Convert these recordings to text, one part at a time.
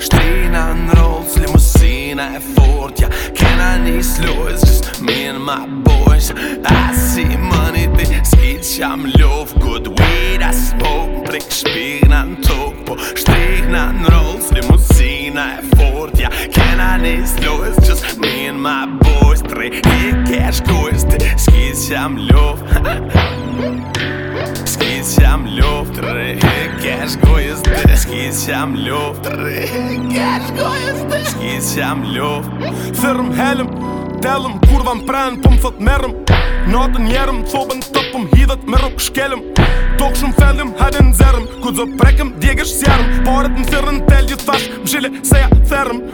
Shtrina në rolls, limusina e fortja Kena një sluës, just me and my boys I see money, ti skit që am love Good weed, I smoke, prik shpina në tok Po shtrina në rolls, limusina e fortja Kena një sluës, just me and my boys Tre i cash guys, ti skit që am love Skit që am tre Shkojës dërë, shkisë jam lupë Shkojës dërë, shkisë jam lupë Fërëm helëm, telëm, kurëm pranën pëmë sot merëm Në atë njerëm, të sobën tëpëm, hidët me rukë shkelëm Tokë shumë felëm, ha dinë zërëm, ku të prekëm, djegës shësë jërëm më fërën, telëjë sasë, më se ja thërëm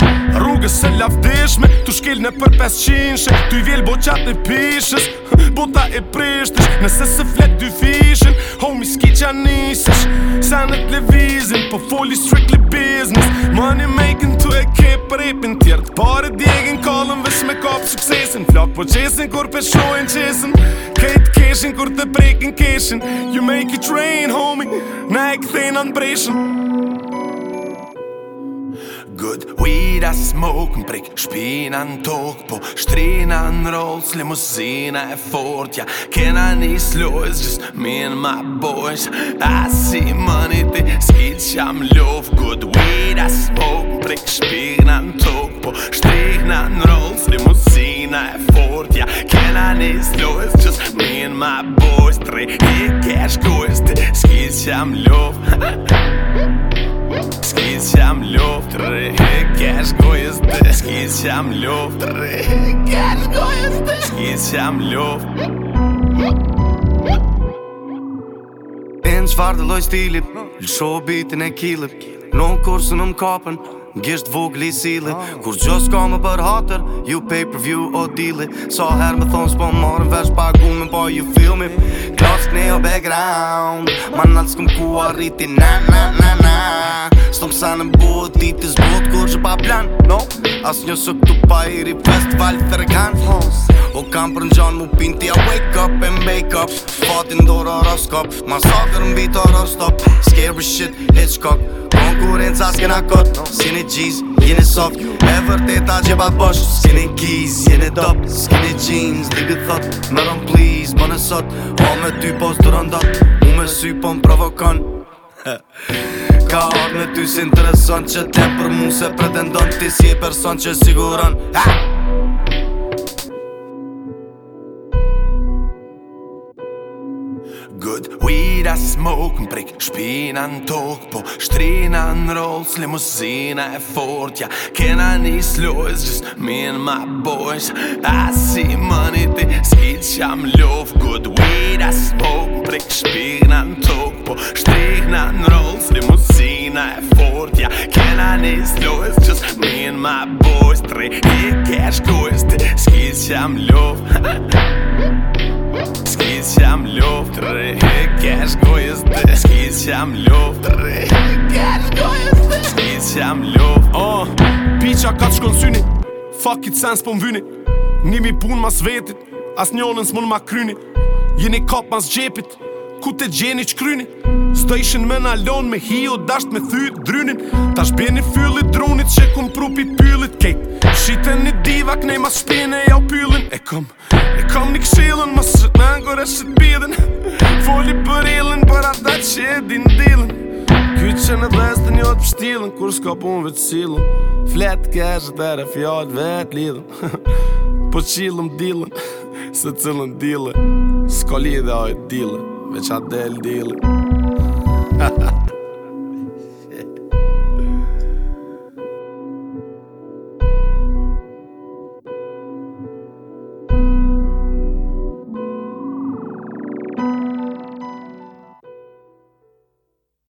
rrugës se lavdishme Tu shkel në për 500-she Tu i vjel boqat e pishës Bota e prishtish Nëse se flet dy fishin Homie s'ki qa nisish Sa në t'levizin Po foli strictly business Money making to a kip ripin Tjertë pare djegin kallën Vesh me kapë suksesin Flok po qesin kur peshojn qesin Kejt keshin kur të prekin keshin You make it rain homie Na e këthejn anë breshin lira smoke M'prik shpina në tokë Po shtrina në rolls Limuzina e fort Ja kena një slojës Just me and my boys I see money ti Skit që am love Good weed I smoke M'prik shpina në tokë Po shtrina në rolls Limuzina e fort Ja kena një slojës Just me and my boys Tre i cash goes Skit që am love Skiz jam luft, rë he gash dë Skiz jam luft, rë he gash gojës dë Skiz jam luft Në qëfar dhe loj stilip Lësho bitin e kilip Në kursë në më kapën Gjesht vogli sile Kur gjo s'ka më për hatër You pay per view o dili Sa so her me thonë s'po marrë vesh pagu me po ju filmi Klas t'ne o background Ma nalë s'kum ku arriti na na na na S'tom sa në buhë ditis buhët kur që pa plan No As një së këtu pa i ri festival thërgan O kam për në gjanë mu pinti a wake up top Fatin dora horoskop Masakër mbi të horoskop Scary shit, Hitchcock Konkurenca s'kena kot Sini jeans, jeni soft E vërteta që pa bosh Sini keys, jeni top Skinny jeans, dhe gëtë thot Më rëm please, më po nësot sot Po me ty pos të dat U me sy po më provokon Ka orë me ty si intereson Që te për mu se pretendon Ti si e person që siguron Ha! smoke Mprek shpina në tok Po shtrina në rolls Limuzina e fort Ja kena njës lojës Just me and my boys I see money Ti skit që am lof Good weed I smoke Mprek shpina në tok Po shtrina në rolls Limuzina e fort Ja kena njës lojës Just me and my boys Tre i cash kujës Ti që am lof Skitsham lov të re Kesh gojës dhe Skitsham lov të re Kesh gojës dhe Skitsham lov të re Oh, ah, pica ka të shkon syni Fuck it sense po mvyni Nimi pun mas vetit As njonën s'mon ma kryni Jini kap mas gjepit Ku te gjeni që kryni Sdo ishin me nalon me hi o dasht me thyt drynin Ta shbeni fyllit dronit që kum prupi pyllit, kejt Shiteni një divak nej mas shpene ja u pyllin E kom Kam një këshilën, mas së të nëngore së të bidhen Foli për ilën, për ata që e din dilën Kytë që në dhestën jo të pështilën, kur s'ka pun vëtë silën Fletë keshë të ere fjallë vetë lidhen Po qilëm dilën, se cilën dilën S'ka lidhe ojtë dilën, veç atë delë dilën ha ha